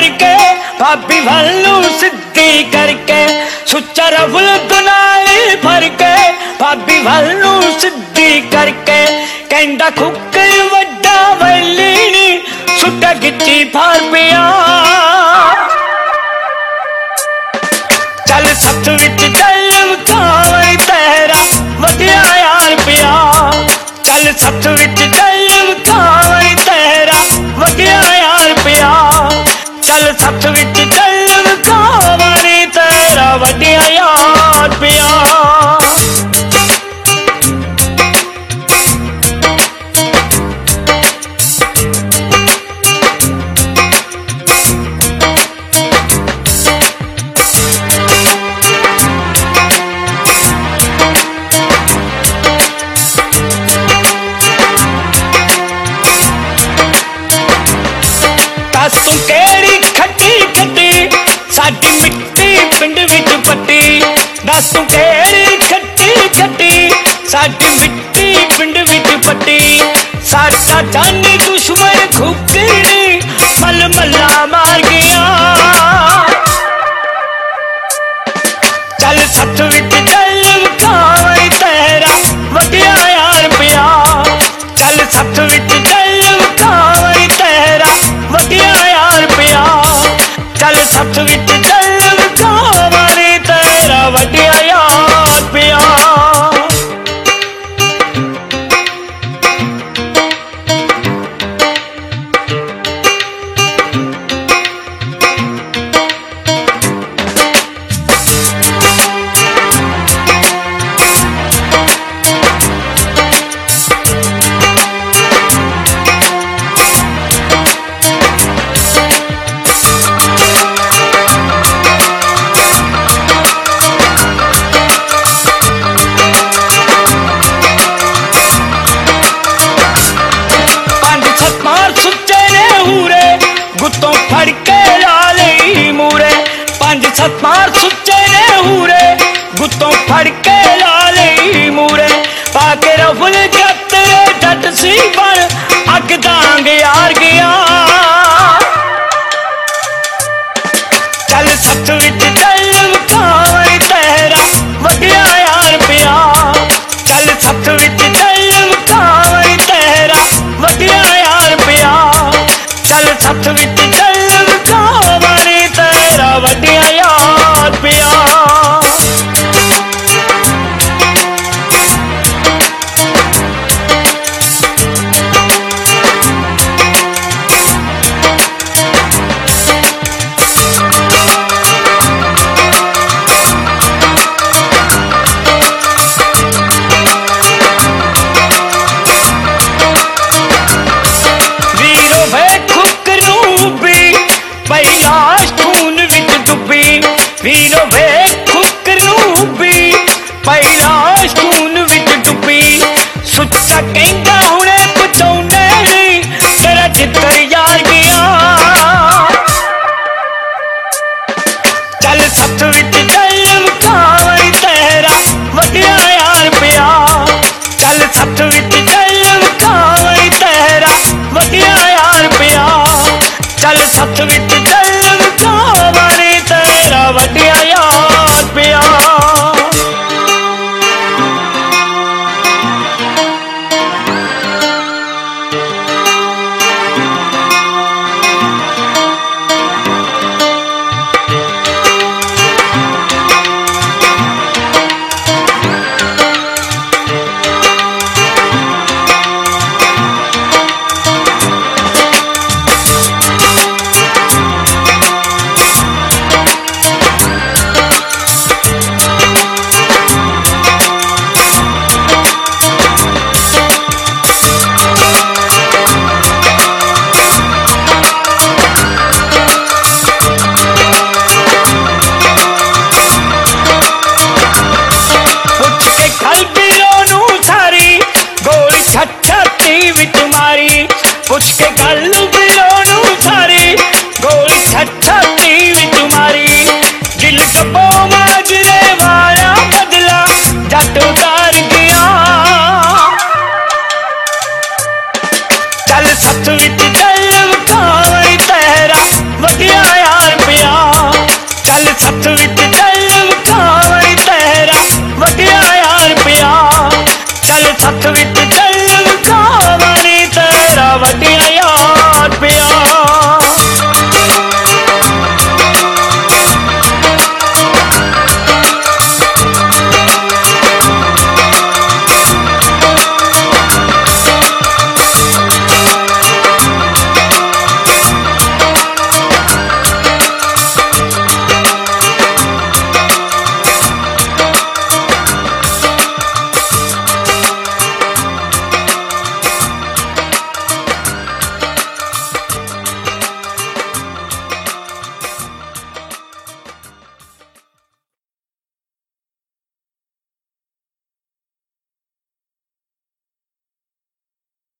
करके, भाभी वालू सिद्धि करके सुचा रफुल दुनाई भर के भाभी वालू सिद्धि करके कहता खुक्के वड्डा वैलीनी, सुटा गिच्ची फार पिया। चल सच विच चल खावे तेरा वटिया यार पिया। चल सच विच चल जाने ਤੋਂ ਫੜ ਕੇ ਲਾ ਲਈ ਮੂਰੇ ਪੰਜ ਸੱਤ ਮਾਰ ਸੁੱਚੇ ਨੇ ਹੂਰੇ ਗੁੱਤੋਂ ਫੜ ਕੇ ਲਾ ਲਈ ਮੂਰੇ ਪਾ ਕੇ ਰਫਲ ਜੱਤ ਜੱਟ ਸੀ ਬਣ ਅੱਗ ਦਾਂਗ ਯਾਰ ਗਿਆ ਹੱਥ ਵਿੱਚ ਜਲ ਉਠਾਈ ਤੇਰਾ ਵਗਿਆ ਯਾਰ ਪਿਆ ਚੱਲ ਸੱਥ ਵਿੱਚ ਜਲ ਉਠਾਈ ਤੇਰਾ ਵਗਿਆ ਯਾਰ ਪਿਆ ਚੱਲ ਸੱਥ ਵਿੱਚ